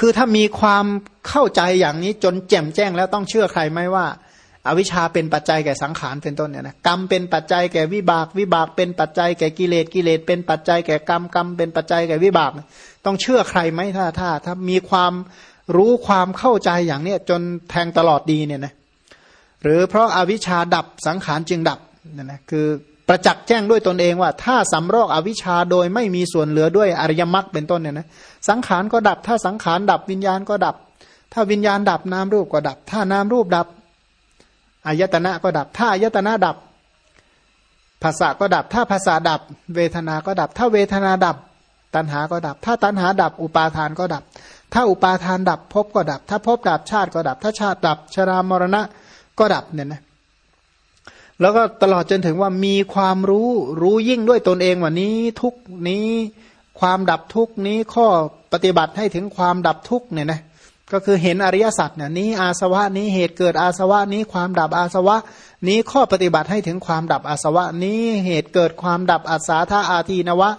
คือถ้ามีความเข้าใจอย่างนี้จนแจ่มแจ้งแล้วต้องเชื่อใครไหมว่าอาวิชชาเป็นปัจจัยแก่สังขารเป็นต้นเนี่ยนะกรรมเป็นปัจจัยแก่วิบาก วิบากเป็นปัจจัยแก่กิเลสกิเลสเป็นปัจจัยแก่กรรมกรรมเป็นปัจจัยแก่วิบาก ต้องเชื่อใครไหมถ้าถ้าถ้ามีความรู้ความเข้าใจอย่างเนี้ยจนแทงตลอดดีเนี่ยนะหรือเพราะอาวิชชาดับสังขารจึงดับเนี่ยนะคือ ประจักษ์แจ้งด้วยตนเองว่า ถ้าสำรอกอวิชชาโดยไม่มีส่วนเหลือด้วยอริยมรรคเป็นต้นเนี่ยนะสังขารก็ดับ ถ้าสังขารดับวิญญาณก็ดับ ถ้าวิญญาณดับนามรูปก็ดับ ถ้านามรูปดับอายตนะก็ดับ ถ้าอายตนะดับภาษาก็ดับ ถ้าภาษาดับ เวทนาก็ดับ ถ้าเวทนาดับ ตัณหาก็ดับ ถ้าตัณหาดับ อุปาทานก็ดับ ถ้าอุปาทานดับภพก็ดับ ถ้าภพดับชาติก็ดับ ถ้าชาติดับชรามรณะก็ดับเนี่ยนะ แล้วก็ตลอดจนถึงว่ามีความรู้รู้ยิ่งด้วยตนเองว่านี้ทุกนี้ ความดับทุกนี้ข้อปฏิบัติให้ถึงความดับทุกเนี่ยนะก็คือเห็นอริยสัจเนี่ยนี้อาสวะนี้เหตุเกิดอาสวะนี้ความดับอาสวะ นี้ข้อปฏิบัติให้ถึงความดับอาสวะ นี้เหตุเกิดความดับอัศาธาอาทีนวะ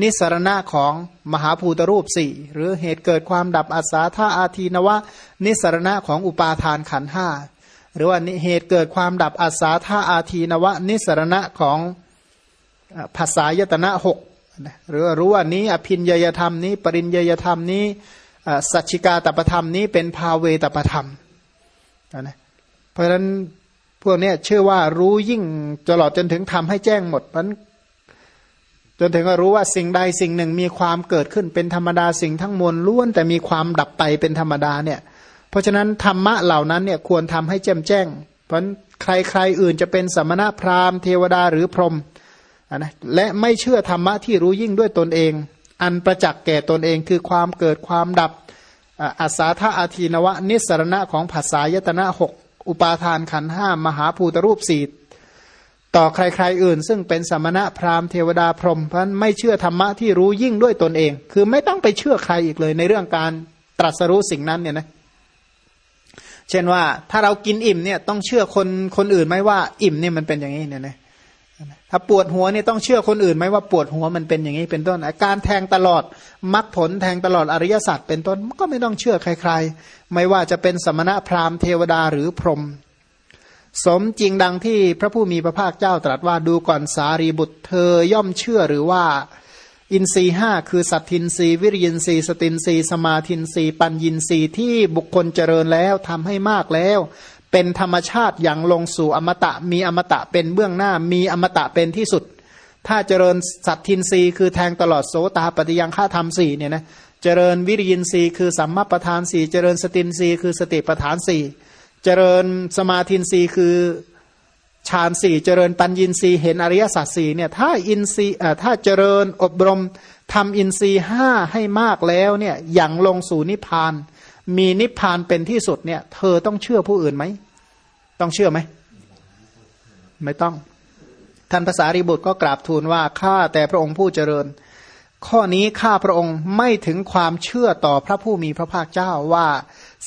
นิสรณะของมหาภูตรูปสี่หรือเหตุเกิดความดับอัศาธาอาทีนวะ นิสรณะของอุปาทานขันห้า หรือว่าเหตุเกิดความดับอัศาธาอาทีนวะนิสรณะของภาษายตนะหกหรือรู้ว่านี้อภินยยธรรมนี้ ปริญยยธรรมนี้สัจจิกาตประธรรมนี้เป็นภาเวตประธรรมนะเพราะฉะนั้นพวกนี้เชื่อว่ารู้ยิ่งตลอดจนถึงทำให้แจ้งหมดเพราะจนถึงก็รู้ว่าสิ่งใดสิ่งหนึ่งมีความเกิดขึ้นเป็นธรรมดาสิ่งทั้งมวลล้วนแต่มีความดับไปเป็นธรรมดาเนี่ย เพราะฉะนั้นธรรมะเหล่านั้นเนี่ยควรทำให้แจ่มแจ้ง เพราะใครใครอื่นจะเป็นสมณะพราหมณ์เทวดาหรือพรหมนะและไม่เชื่อธรรมะที่รู้ยิ่งด้วยตนเอง อันประจักษ์แก่ตนเองคือความเกิดความดับอัศาธาอาทีนวะ นิสรณะของภาษายตนะหกอุปาทานขันห้ามหาภูตรูปสี่ต่อใครๆอื่น ซึ่งเป็นสมณะพราหมณ์เทวดาพรหมเพราะไม่เชื่อธรรมะที่รู้ยิ่งด้วยตนเอง คือไม่ต้องไปเชื่อใครอีกเลยในเรื่องการตรัสรู้สิ่งนั้นเนี่ยนะ เช่นว่าถ้าเรากินอิ่มเนี่ยต้องเชื่อคนคนอื่นไหมว่าอิ่มเนี่ยมันเป็นอย่างนี้เนี่ยนะถ้าปวดหัวเนี่ยต้องเชื่อคนอื่นไหมว่าปวดหัวมันเป็นอย่างนี้เป็นต้นอาการแทงตลอดมรรคผลแทงตลอดอริยสัจเป็นต้นก็ไม่ต้องเชื่อใคร ๆ ไม่ว่าจะเป็นสมณะพราหมณ์เทวดาหรือพรหมสมจริงดังที่พระผู้มีพระภาคเจ้าตรัสว่าดูก่อนสารีบุตรเธอย่อมเชื่อหรือว่า อินทรีห้าคือสัตทินรีวิริยินรีสตินรีสมาทินรีปัญญินรีที่บุคคลเจริญแล้วทำให้มากแล้ว เป็นธรรมชาติอย่างลงสู่อมตะมีอมตะเป็นเบื้องหน้ามีอมตะเป็นที่สุด ถ้าเจริญสัตทินรีคือแทงตลอดโสตาปฏิยังฆ่าธรรมสี่เนี่ยนะเจริญวิริยินรีคือสัมมาประธานสี่เจริญสตินรีคือสติประธานสี่เจริญสมาธินรีคือ ฌานสี่เจริญปัญญินรีเห็นอริยสัจสี่เนี่ยถ้าอินทรีย์ถ้าเจริญอบรมทำอินทรีห้าให้มากแล้วเนี่ยอย่างลงสู่นิพพาน มีนิพพานเป็นที่สุดเนี่ย เธอต้องเชื่อผู้อื่นไหม ต้องเชื่อไหม ไม่ต้อง ท่านภาษาริบุตรก็กราบทูลว่าข้าแต่พระองค์ผู้เจริญ ข้อนี้ข้าพระองค์ไม่ถึงความเชื่อต่อพระผู้มีพระภาคเจ้าว่า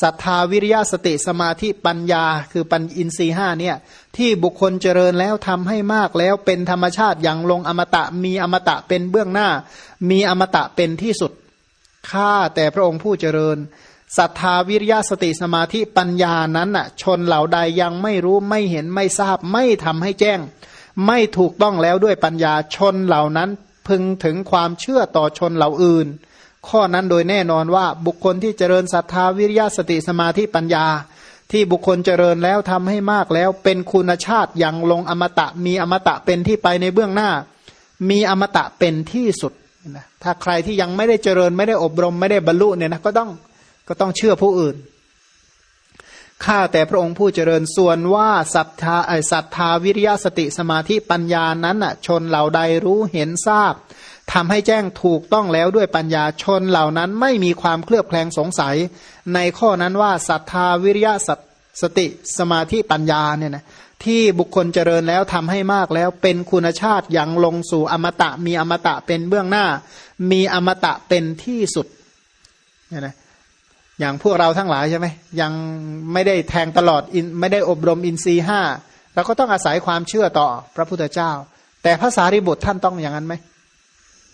ศรัทธาวิริยะสติสมาธิปัญญา คือปัญอินทรีห้าเนี่ยที่บุคคลเจริญแล้วทำให้มากแล้วเป็นธรรมชาติอย่างลงอมตะมีอมตะเป็นเบื้องหน้า มีอมตะเป็นที่สุดข้าแต่พระองค์ผู้เจริญศรัทธาวิริยะสติสมาธิปัญญานั้นน่ะชนเหล่าใดยังไม่รู้ไม่เห็นไม่ทราบไม่ทำให้แจ้ง ไม่ถูกต้องแล้วด้วยปัญญาชนเหล่านั้นพึงถึงความเชื่อต่อชนเหล่าอื่น ข้อนั้นโดยแน่นอนว่าบุคคลที่เจริญศรัทธาวิริยะสติสมาธิปัญญา ที่บุคคลเจริญแล้วทำให้มากแล้ว เป็นคุณชาติอย่างลงอมตะ มีอมตะเป็นที่ไปในเบื้องหน้า มีอมตะเป็นที่สุดนะถ้าใครที่ยังไม่ได้เจริญไม่ได้อบรมไม่ได้บรรลุเนี่ยนะก็ต้องก็ต้องเชื่อผู้อื่นข้าแต่พระองค์ผู้เจริญส่วนว่าศรัทธาไอศรัทธาวิริยะสติสมาธิปัญญานั้นอะชนเหล่าใดรู้เห็นทราบ ทำให้แจ้งถูกต้องแล้วด้วยปัญญาชนเหล่านั้นไม่มีความเคลือบแคลงสงสัย ในข้อนั้นว่าศรัทธาวิริยะสติสมาธิปัญญาเนี่ยนะที่บุคคลเจริญแล้วทำให้มากแล้วเป็นคุณชาติอย่างลงสู่อมตะ มีอมตะเป็นเบื้องหน้า มีอมตะเป็นที่สุดเนี่ยนะอย่างพวกเราทั้งหลายใช่ไหมยังไม่ได้แทงตลอดไม่ได้อบรมอินทรีห้าเราก็ต้องอาศัยความเชื่อต่อพระพุทธเจ้า แต่ภาษาริบุตรท่านต้องอย่างนั้นไหม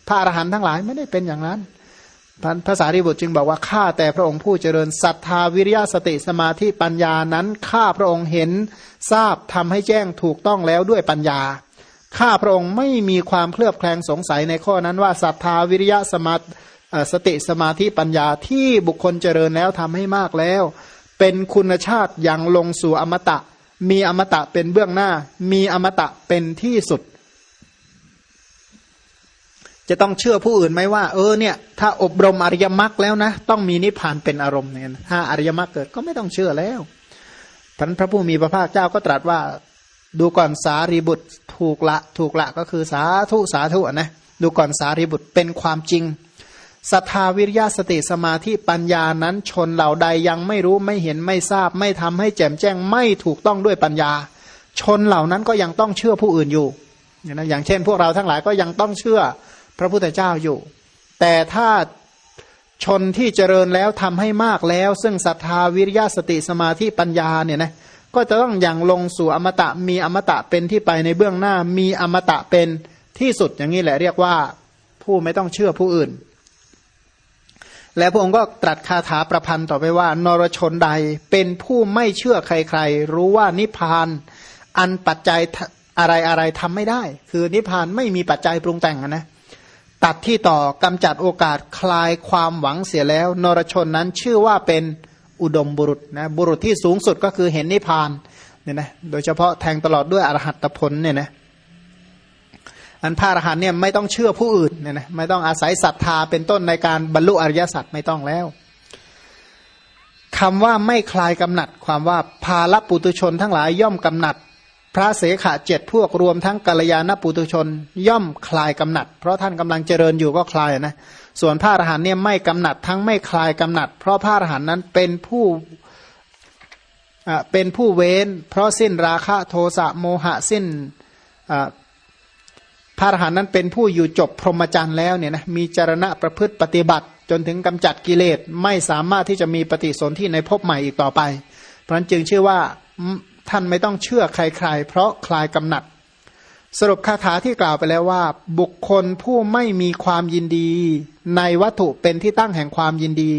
พระอรหันต์ทั้งหลายไม่ได้เป็นอย่างนั้นภาษาริบุตรจึงบอกว่าข้าแต่พระองค์ผู้เจริญศรัทธาวิริยะสติสมาธิปัญญานั้นข้าพระองค์เห็นทราบทำให้แจ้งถูกต้องแล้วด้วยปัญญาข้าพระองค์ไม่มีความเคลือบแคลงสงสัยในข้อนั้นว่าศรัทธาวิริยะสมาสติสมาธิปัญญาที่บุคคลเจริญแล้วทำให้มากแล้ว เป็นคุณชาติอย่างลงสู่อมตะ มีอมตะเป็นเบื้องหน้า มีอมตะเป็นที่สุด จะต้องเชื่อผู้อื่นไหมว่า เออเนี่ย ถ้าอบรมอริยมรรคแล้วนะ ต้องมีนิพพานเป็นอารมณ์เนี่ยถ้าอริยมรรคเกิดก็ไม่ต้องเชื่อแล้วท่านพระผู้มีพระภาคเจ้าก็ตรัสว่า ดูก่อนสารีบุตรถูกละถูกละก็คือสาธุสาธุนะดูก่อนสารีบุตรเป็นความจริงศรัทธาวิริยะสติสมาธิปัญญานั้นชนเหล่าใดยังไม่รู้ไม่เห็นไม่ทราบ ไม่ทำให้แจ่มแจ้งไม่ถูกต้องด้วยปัญญา ชนเหล่านั้นก็ยังต้องเชื่อผู้อื่นอยู่นะอย่างเช่น พวกเราทั้งหลายก็ยังต้องเชื่อ พระพุทธเจ้าอยู่ แต่ถ้าชนที่เจริญแล้วทำให้มากแล้ว ซึ่งศรัทธาวิริยะสติสมาธิปัญญาเนี่ยนะก็จะต้องอย่างลงสู่อมตะมีอมตะเป็นที่ไปในเบื้องหน้ามีอมตะเป็นที่สุดอย่างนี้แหละเรียกว่าผู้ไม่ต้องเชื่อผู้อื่น และพระองค์ก็ตรัสคาถาประพันธ์ต่อไปว่า นรชนใดเป็นผู้ไม่เชื่อใครๆ รู้ว่านิพพานอันปัจจัยอะไรอะไรทำไม่ได้ คือนิพพานไม่มีปัจจัยปรุงแต่งนะ ตัดที่ต่อกำจัดโอกาสคลายความหวังเสียแล้ว นรชนนั้นชื่อว่าเป็นอุดมบุรุษนะบุรุษที่สูงสุดก็คือเห็นนิพพานเนี่ยนะโดยเฉพาะแทงตลอดด้วยอรหัตผลเนี่ยนะอันพระอรหันเนี่ยไม่ต้องเชื่อผู้อื่นเนี่ยนะไม่ต้องอาศัยศรัทธาเป็นต้นในการบรรลุอริยสัจไม่ต้องแล้วคำว่าไม่คลายกำหนัด ความว่าภาลปุตุชนทั้งหลายย่อมกำหนัด พระเสขะเจ็ดพวกรวมทั้งกัลยาณปุตุชน ย่อมคลายกำหนัด เพราะท่านกำลังเจริญอยู่ก็คลายนะ ส่วนพระอรหันเนี่ยไม่กำหนัดทั้งไม่คลายกำหนัด เพราะพระอรหันนั้นเป็นผู้เป็นผู้เว้น เพราะสิ้นราคะโทสะโมหะสิ้นพระอรหันนั้นเป็นผู้อยู่จบพรหมจรรย์แล้วเนี่ยนะมีจรณะประพฤติปฏิบัติ จนถึงกำจัดกิเลสไม่สามารถที่จะมีปฏิสนธิในภพใหม่อีกต่อไป เพราะนั้นจึงชื่อว่า ท่านไม่ต้องเชื่อใครๆ เพราะคลายกำหนัด สรุปคาถาที่กล่าวไปแล้วว่า บุคคลผู้ไม่มีความยินดี ในวัตถุเป็นที่ตั้งแห่งความยินดี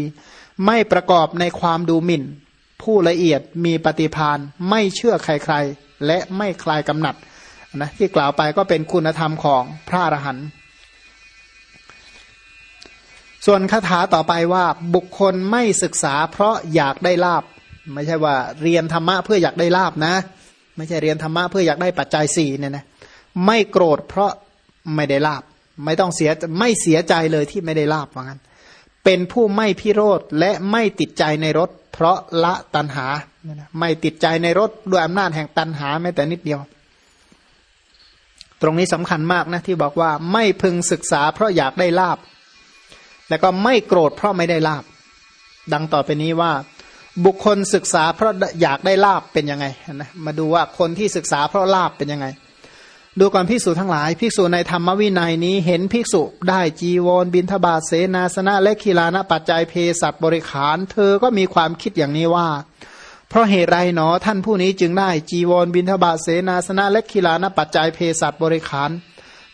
ไม่ประกอบในความดูหมิ่น ผู้ละเอียดมีปฏิพานไม่เชื่อใครๆ และไม่คลายกำหนัดนะที่กล่าวไปก็เป็นคุณธรรมของพระอรหันต์ส่วนคาถาต่อไปว่าบุคคลไม่ศึกษาเพราะอยากได้ลาบ ไม่ใช่ว่าเรียนธรรมะเพื่ออยากได้ลาบนะ ไม่ใช่เรียนธรรมะเพื่ออยากได้ปัจจัยสี่เนี่ยนะไม่โกรธเพราะไม่ได้ลาบ ไม่ต้องเสียไม่เสียใจเลยที่ไม่ได้ลาบว่างั้น เป็นผู้ไม่พิโรธและไม่ติดใจในรถ เพราะละตันหาไม่ติดใจในรถด้วยอำนาจแห่งตันหาแม้แต่นิดเดียว ตรงนี้สำคัญมากนะที่บอกว่าไม่พึงศึกษาเพราะอยากได้ลาบ แล้วก็ไม่โกรธเพราะไม่ได้ลาบ ดังต่อไปนี้ว่า บุคคลศึกษาเพราะอยากได้ลาบเป็นยังไงนะมาดูว่าคนที่ศึกษาเพราะลาบเป็นยังไง ดูก่อนภิกษุทั้งหลาย ภิกษุในธรรมวินัยนี้เห็นภิกษุได้จีวรบินทบาทเสนาสนะและคีลานะปัจจัยเพสัตบริขาร เธอก็มีความคิดอย่างนี้ว่า เพราะเหตุไรหนอท่านผู้นี้จึงได้จีวรบินทบาทเสนาสนะและคีลานะปัจจัยเพสัตบริขาร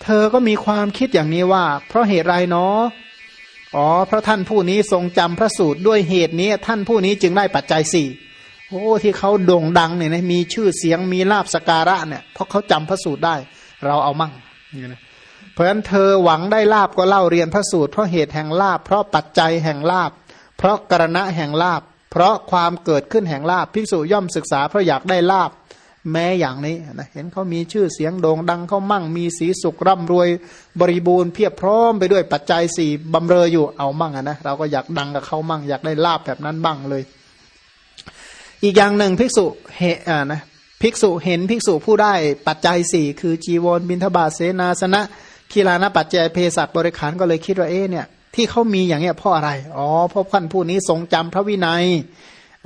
เธอก็มีความคิดอย่างนี้ว่า เพราะเหตุไรหนอ อ๋อพระท่านผู้นี้ทรงจำพระสูตรด้วยเหตุนี้ ท่านผู้นี้จึงได้ปัจจัยสี่โอ้ที่เขาโด่งดังเนี่ยนะมีชื่อเสียงมีลาบสการะเนี่ยเพราะเขาจำพระสูตรได้ เราเอามั่งนี่นะเพราะฉะนั้นเธอหวังได้ลาบก็เล่าเรียนพระสูตรเพราะเหตุแห่งลาบ เพราะปัจจัยแห่งลาบ เพราะกรณะแห่งลาบ เพราะความเกิดขึ้นแห่งลาบภิกษุย่อมศึกษาเพราะอยากได้ลาบ แม้อย่างนี้นะเห็นเขามีชื่อเสียงโด่งดังเขามั่งมีสีสุขร่ำรวยบริบูรณ์เพียบพร้อมไปด้วยปัจจัยสี่บำเรออยู่เอามั่งนะเราก็อยากดังกับเขามั่งอยากได้ลาบแบบนั้นบ้างเลย อีกอย่างหนึ่งภิกษุเหอ่านะภิกษุเห็นภิกษุผู้ได้ปัจจัยสี่คือจีวรบินทบาทเสนาสนะคีลานะปัจจัยเพศัตบริขารก็เลยคิดว่าเอ๊เนี่ยที่เขามีอย่างเงี้ยเพราะอะไร อ๋อเพราะท่านผู้นี้ทรงจำพระวินัย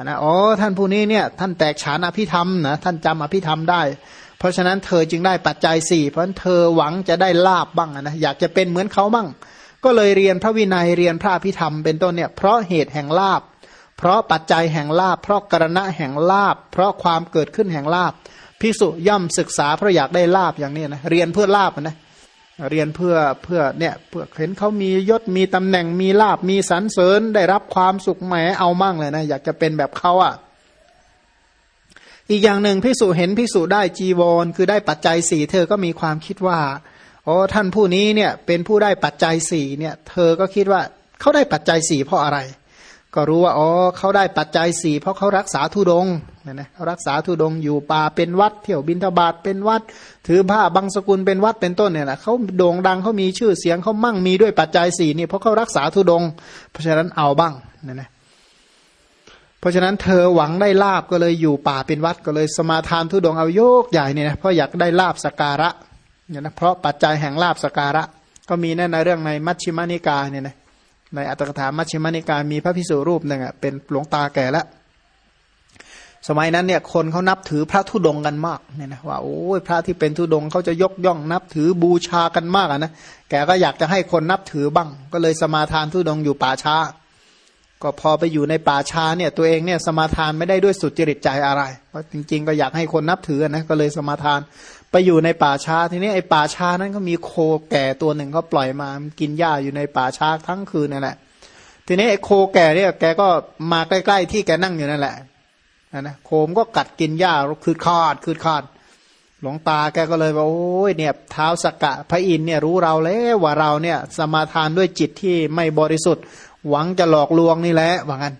นะอ๋อท่านผู้นี้เนี่ยท่านแตกฉานอภิธรรมนะท่านจำอภิธรรมได้ เพราะฉะนั้นเธอจึงได้ปัจจัยสี่เพราะเธอหวังจะได้ลาบบ้างนะอยากจะเป็นเหมือนเขาบ้าง ก็เลยเรียนพระวินัยเรียนพระอภิธรรมเป็นต้นเนี่ยเพราะเหตุแห่งลาบ เพราะปัจจัยแห่งลาบ เพราะกรณะแห่งลาบ เพราะความเกิดขึ้นแห่งลาบพิสุย่อมศึกษาเพราะอยากได้ลาบอย่างนี้นะเรียนเพื่อลาบนะ เรียนเพื่อเพื่อเนี่ยเพื่อเห็นเขามียศมีตำแหน่งมีลาบมีสรรเสริญได้รับความสุขแหมเอามั่งเลยนะ อยากจะเป็นแบบเขาอะ อีกอย่างหนึ่งพิสูจเห็นพิสูจได้จีวร คือได้ปัจจัยสี่เธอก็มีความคิดว่าโอ้ท่านผู้นี้เนี่ยเป็นผู้ได้ปัจจัยสี่เนี่ย เธอก็คิดว่าเขาได้ปัจจัยสี่เพราะอะไร ก็รู้ว่าอ๋อเขาได้ปัจจัยสี่เพราะเขารักษาทุดง นะนะรักษาทุดงอยู่ป่าเป็นวัด เที่ยวบินทบาทเป็นวัด ถือผ้าบางสกุลเป็นวัดเป็นต้นเนี่ยแหละเขาโด่งดังเขามีชื่อเสียงเขามั่งมีด้วยปัจจัยสี่นี่เพราะเขารักษาทุดง เพราะฉะนั้นเอาบ้างเนะนะเพราะฉะนั้นเธอหวังได้ลาบก็เลยอยู่ป่าเป็นวัดก็เลยสมาทานทุดงเอาโยกใหญ่เนี่ยนะเพราะอยากได้ลาบสการะเนี่ยนะเพราะปัจจัยแห่งลาบสการะ ก็มีแน่ในเรื่องในมัชชิมานิกาเนี่ยนะในอัตถกถามัชชิมานิกามีพระพิสุรูปหนึ่งอะเป็นหลวงตาแก่แล้ว สมัยนั้นเนี่ยคนเขานับถือพระธุดงกันมากเนี่ยนะว่าโอ้ยพระที่เป็นธุดงเขาจะยกย่องนับถือบูชากันมากนะแกก็อยากจะให้คนนับถือบ้าง ก็เลยสมาทานธุดงอยู่ป่าช้า ก็พอไปอยู่ในป่าช้าเนี่ยตัวเองเนี่ยสมาทานไม่ได้ด้วยสุดจริตใจอะไรเพราะจริง ๆ ก็อยากให้คนนับถือนะก็เลยสมาทานไปอยู่ในป่าช้าทีนี้ไอ้ป่าช้านั้นก็มีโคแก่ตัวหนึ่งเขาปล่อยมากินหญ้าอยู่ในป่าช้าทั้งคืนนั่นแหละทีนี้ไอ้โคแก่เนี่ยแกก็มาใกล้ ๆ ที่แกนั่งอยู่นั่นแหละ นะโคมก็กัดกินหญ้าคืดคาดคืดคาดหลวงตาแกก็เลยว่าโอ้ยเนี่ยเท้าสกกะพระอินเนี่ยรู้เราแล้วว่าเราเนี่ยสมาทานด้วยจิตที่ไม่บริสุทธิ์ หวังจะหลอกลวงนี่แหละว่างั้น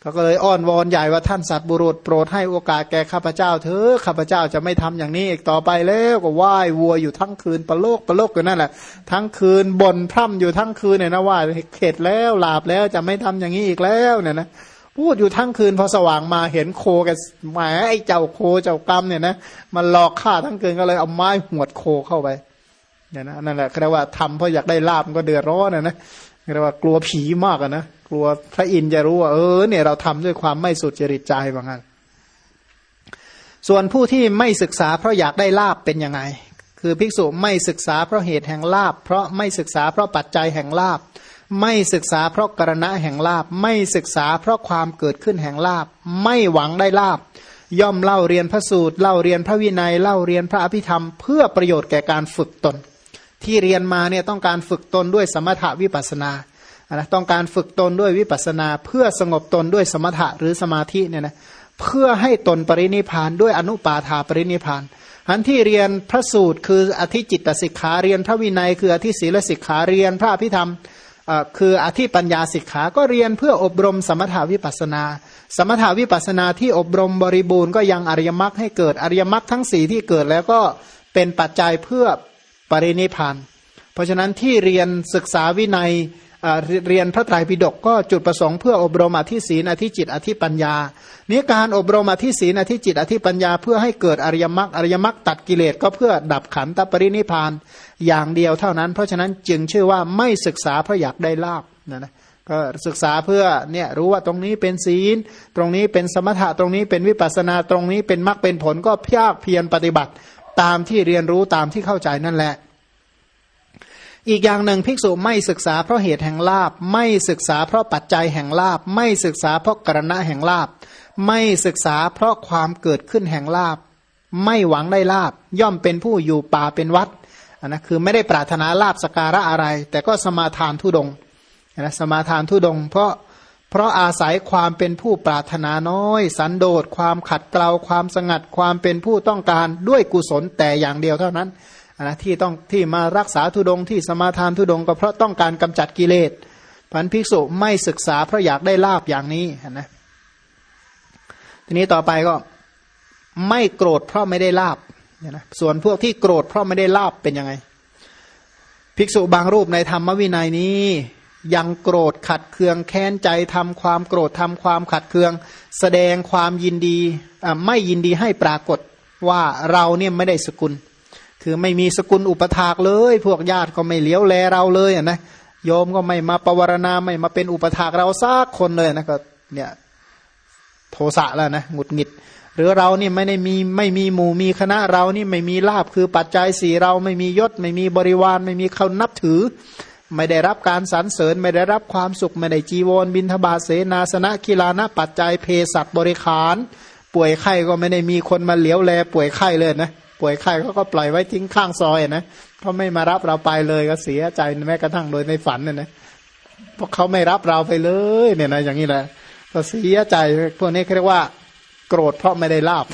เขาก็เลยอ้อนวอนใหญ่ว่าท่านสัตว์บุรุษโปรดให้โอกาสแกข้าพเจ้าเถอะข้าพเจ้าจะไม่ทำอย่างนี้อีกต่อไปแล้วก็ไหว้วัวอยู่ทั้งคืนประโลกประโลกอยู่นั่นแหละ ทั้งคืนบ่นพร่ำอยู่ทั้งคืนเนี่ยนะว่าเข็ดแล้วหลาบแล้วจะไม่ทำอย่างนี้อีกแล้วเนี่ยนะ พูดอยู่ทั้งคืนพอสว่างมาเห็นโคกันหมไอ้เจ้าโคเจ้ากรรมเนี่ยนะมันหลอกฆ่าทั้งคืนก็เลยเอาไม้หวดโคเข้าไปเนี่ยนะนั่นแหละเรียกว่าทำเพราะอยากได้ลาบก็เดือดร้อนนะนะเรียกว่ากลัวผีมากนะกลัวพระอินทร์จะรู้ว่าเออเนี่ยเราทำด้วยความไม่สุดจริตใจว่างั้นส่วนผู้ที่ไม่ศึกษาเพราะอยากได้ลาบเป็นยังไง คือภิกษุไม่ศึกษาเพราะเหตุแห่งลาบ เพราะไม่ศึกษาเพราะปัจจัยแห่งลาบ ไม่ศึกษาเพราะกรณะแห่งลาบ ไม่ศึกษาเพราะความเกิดขึ้นแห่งลาบ ไม่หวังได้ลาบ ย่อมเล่าเรียนพระสูตร เล่าเรียนพระวินัย เล่าเรียนพระอภิธรรม เพื่อประโยชน์แก่การฝึกตน ที่เรียนมาเนี่ยต้องการฝึกตนด้วยสมถะวิปัสนานะต้องการฝึกตนด้วยวิปัสนา เพื่อสงบตนด้วยสมถะหรือสมาธิเนี่ยนะเพื่อให้ตนปรินิพานด้วยอนุปาทาปรินิพานอันที่เรียนพระสูตรคืออธิจิตตสิกขาเรียนพระวินัยคืออธิศีลสิกขาเรียนพระอภิธรรม คืออธิปัญญาสิกขาก็เรียนเพื่ออบรมสมถาวิปัสนา สมถาวิปัสนาที่อบรมบริบูรณ์ก็ยังอริยมรรคให้เกิดอริยมรรคทั้งสีที่เกิดแล้วก็เป็นปัจจัยเพื่อปรินิพานเพราะฉะนั้นที่เรียนศึกษาวินัย เรียนพระไตรปิฎกก็จุดประสงค์เพื่ออบรมอธิศีนอธิจิตอธิปัญญานี้การอบรมอธิศีนอธิจิตอธิปัญญา เพื่อให้เกิดอริยมรรคอริยมรรคตัดกิเลสก็เพื่อดับขันตปรินิพานอย่างเดียวเท่านั้น เพราะฉะนั้นจึงชื่อว่าไม่ศึกษาเพราะอยากได้ลาบนะนะก็ศึกษาเพื่อเนี่ยรู้ว่าตรงนี้เป็นศีล ตรงนี้เป็นสมถะตรงนี้เป็นวิปัสนาตรงนี้เป็นมรรคเป็นผลก็พยากเพียรปฏิบัติ ตามที่เรียนรู้ตามที่เข้าใจนั่นแหละ อีกอย่างหนึ่งภิกษุไม่ศึกษาเพราะเหตุแห่งลาบ ไม่ศึกษาเพราะปัจจัยแห่งลาบ ไม่ศึกษาเพราะกรณะแห่งลาบ ไม่ศึกษาเพราะความเกิดขึ้นแห่งลาบ ไม่หวังได้ลาบ ย่อมเป็นผู้อยู่ป่าเป็นวัดนนะคือไม่ได้ปรารถนาลาบสการะอะไร แต่ก็สมาทานทุดงนะสมาทานทุดง เพราะเพราะอาศัยความเป็นผู้ปรารถนาน้อย สันโดษความขัดเกลาความสงัดความเป็นผู้ต้องการด้วยกุศลแต่อย่างเดียวเท่านั้น นะที่ต้องที่มารักษาทุดงที่สมาทานทุดงก็เพราะต้องการกำจัดกิเลสพันภิกษุไม่ศึกษาเพราะอยากได้ลาบอย่างนี้นะทีนี้ต่อไปก็ไม่โกรธเพราะไม่ได้ลาบนะส่วนพวกที่โกรธเพราะไม่ได้ลาบเป็นยังไง ภิกษุบางรูปในธรรมวินัยนี้ ยังโกรธขัดเคืองแค้นใจทำความโกรธทำความขัดเคือง แสดงความยินดีไม่ยินดีให้ปรากฏว่าเราเนี่ยไม่ได้สกุล คือไม่มีสกุลอุปถากเลย พวกญาติก็ไม่เลี้ยวแลเราเลยอะนะโยมก็ไม่มาปวารณาไม่มาเป็นอุปถากเราซากคนเลยนะก็เนี่ยโทสะแล้วนะหงุดหงิด หรือเรานี่ไม่ได้มีไม่มีหมู่มีคณะเรานี่ไม่มีลาบคือปัจจัยสี่เราไม่มียศ ไม่มีบริวาร ไม่มีเขานับถือ ไม่ได้รับการสรรเสริญ ไม่ได้รับความสุข ไม่ได้จีวร บินทบาทเสนาสนะกีฬานะปัจจัยเพศัตบริขาร ป่วยไข้ก็ไม่ได้มีคนมาเหลียวแล ป่วยไข้เลยนะ ป่วยไข้เขาก็ปล่อยไว้ทิ้งข้างซอยนะเขาไม่มารับเราไปเลยก็เสียใจแม้กระทั่งโดยในฝันเนี่ยนะเพราะเขาไม่รับเราไปเลยเนี่ยนะอย่างนี้แหละก็เสียใจพวกนี้เรียกว่า โกรธเพราะไม่ได้ลาบ